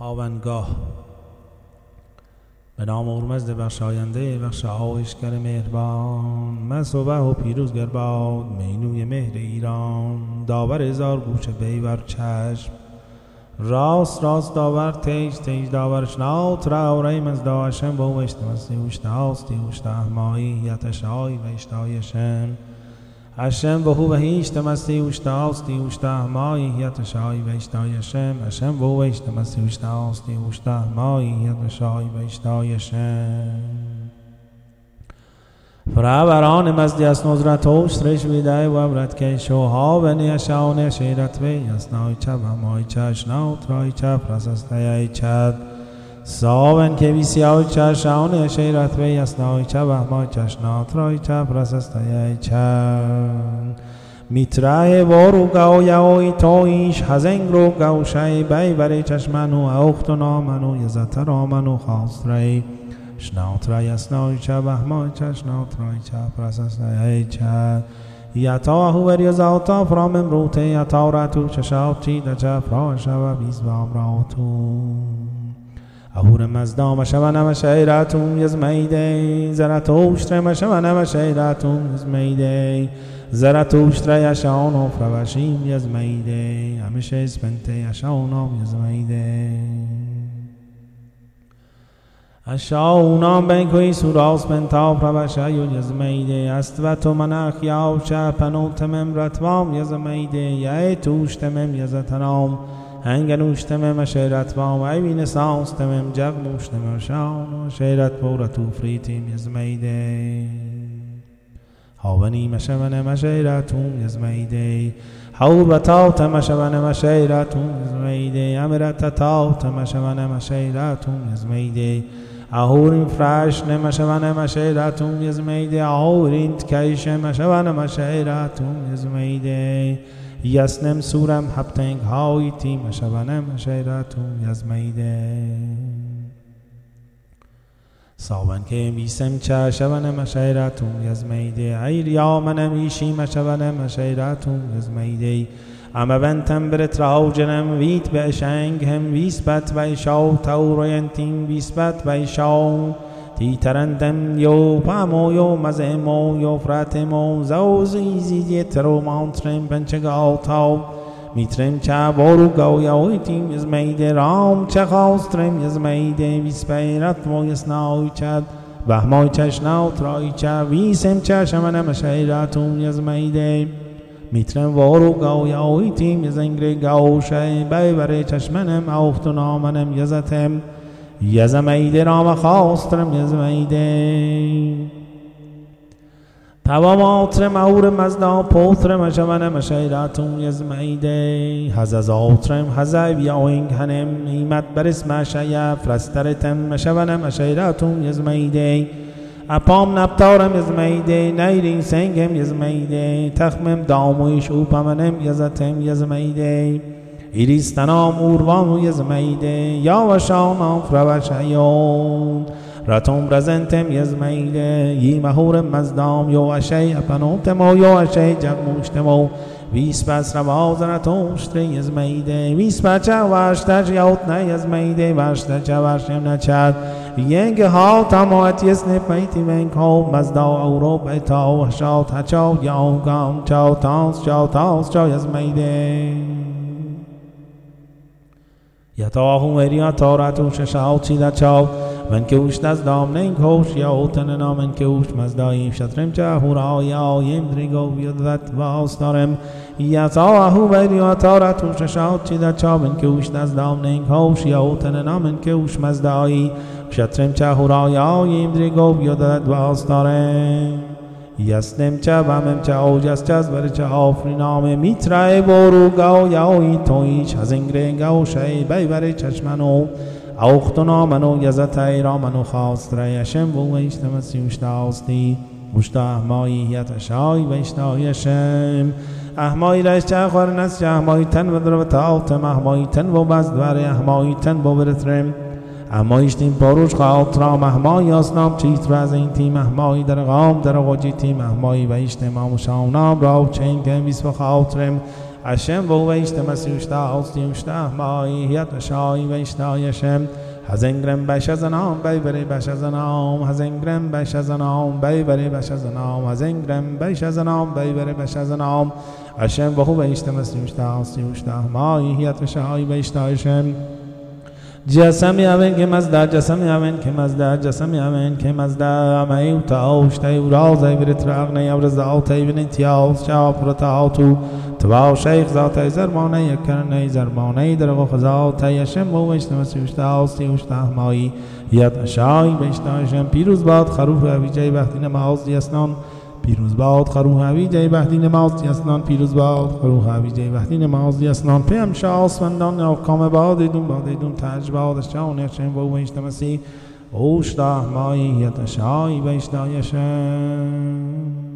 آونگاه. به نام ارمزد بخشاینده بخش آوشگر مهربان. من صبح و پیروزگر باد مینوی مهر ایران. داور هزار گوش بیور چشم. راست راست داور تیج تیج داور شناوت را و ریم از داشم با وشتمستی وشتاستی وشتهمایی یتشای و اشتایشم Hashem v'hu v'hishtamasi ushtaosti ushtahmai yatashai v'ishtai Hashem Hashem v'hu v'hishtamasi ushtaosti ushtahmai yatashai v'ishtai Hashem فرابران مزدی از نظرت اوشترش ویدای و ابرد که شوها و نیشاون شیرت وی اسنای چب همای چشناوت رای چپ رس استیای چد ساون که بیسی آی چشان شیرت وی اسنای چه ما چشنات رای چه پرسستای چن میتره وارو گاو یاوی تویش هزنگ رو گاو شای بی بری چشمنو اوخت نامنو یزت رامنو خواست رای شنات رای اسنای چه ما چشنات رای چه پرسستای چن یتا هو وری زاوتا فرام امروته یتا راتو چشاو چی دچه فراش و بیز بام راتو یزمیده زرتوشتر شونم شیراتون یزمیده زرتوشتر یشان و فروشیم یزمیده همیشه اسپنته یشان یزمیده اشاونام بنکوی سوراس بنتا پروشایو یزمیده است و تو منخ یاو شپنو تمم رتوام یزمیده یه توشتمم یزتنام هنگنوشتم شیرت با وی سانستم جغ موشتم شان شیرت بورتو فریتیم یزمیده هاونی مشون مشیرتون یزمیده حور بتاوت مشون مشیرتون یزمیده امرت تاوت مشون مشیرتون یزمیده اهورین فرش نمشون مشیرتون یزمیده اهورین تکیش مشون مشیرتون یزمیده یسنم سورم هبتنگ های تیم شبنم شیرتون یزمیده. ساون که میسم چه شبنم شیرتون یزمیده. ایر یا منم ایشی مشبنم شیرتون یزمیده. اما بنتم برت راو جنم ویت به شنگ هم ویسبت و شاو تاورو ینتیم ویسبت و شاو تی ترندم یو پامو یو مزمو یو فراتمو زوزی زیدی ترو مانترم بنچه گاوتاو میترم چه بارو گاو یاوی تیم از میده رام چه خواسترم از میده ویس پیرت مو یسناوی چد. بهمای چشناو ترای چه ویسم چه شمنم شیراتون از میده. میترم وارو یاوی تیم از انگره گاو شای بیبره چشمنم اوختو نامنم یزتم. رام خواسترم یزمیده. تواماتر مور مزدا پوترم اشمن مشیراتون یزمیده. هزازاترم هزایب یاوینگ هنم ایمت برس مشیا فرسترتم مشونم مشیراتون یزمیده. اپام نبتارم یزمیده. نیرین سنگم یزمیده. تخمم دامویش اوپمنم یزتم یزمیده ایریستنام اوروان یزمیده یا و شانام فروشیون رتم رزنتم یزمیده یی مهور مزدام یو اشی اپنوتمو یو اشی جگموشتمو ویس پس رواز رتوشتر یزمیده ویس پچه واشتش یوت نه یزمیده واشتش واشتم نچد ینگ ها تمات یسن پیتی ونگ ها مزدا اورو بیتا و شاوت هچاو یاو گام چاو تانس چاو تانس چاو یزمیده یتاهو مریا تارتو ششاو چیدا چاو. من که اوش نزدام نین کوش یا اوتن نامن که اوش مزداییم شترم چه هورا یا یم دریگو بیدت و آستارم. یتاهو مریا تارتو ششاو چیدا چاو. من که اوش نزدام نین کوش یا اوتن نامن که اوش مزدایی شترم چه هورا یا یم دریگو بیدت و آستارم. یسنم چه بمم چه اوجس چز بر چه آفرینام میتره بارو گاو یاوی تویش از انگره گاو شی بی بر چشمنو اوختنا منو یزت ایرا منو خواست ریشم و ویشتم سیوشتاستی مشتا احمایی هیت شای ویشتایشم احمایی رش چه خور نس چه احمایی تن و در تاوتم احمایی تن و بز دوار احمایی تن و برترم اما ایشتی باروش خواهد را مهمای اسلام چیت از این تیم مهمایی در غام در غجی تیم مهمایی و ایشت امام شانام را چین که بیس و خاطرم. اشم و و ایشت مسیوشتا آستی اوشتا مایی هیت شایی و ایشتا ایشم از انگرم بش از نام بی بری بش از نام از بش از نام بی بری بش از نام از بش از نام بی بری بش از نام اشم و خوب ایشت مسیوشتا آستی ما ای هیت شایی و ایشتا ایشم جسم یاون که مزدا جسم یاون که مزدا جسم یاون که مزدا می و تاوش تای و راز ای بر تراغ نی ابر زاو تای بن تیاوس شاپ رو تاو تو تواو شیخ زات ای زرمانه یکرنه زرمانه در غو خزاو تای شم و وشت مسیوش تاوس تیوش تهمایی یاد شای بشتا شم پیروز باد خروف اوی جای وقتی نماز دیسنان پیروز باد خروح هوی جای بهدی نماز اسنان پیروز باد خروح هوی جای بهدی نماز اسنان پیم شاس وندان باد دون باد دون تج باد. شان یشن و مسی اوشتا مایی یتشای ویشتا یشن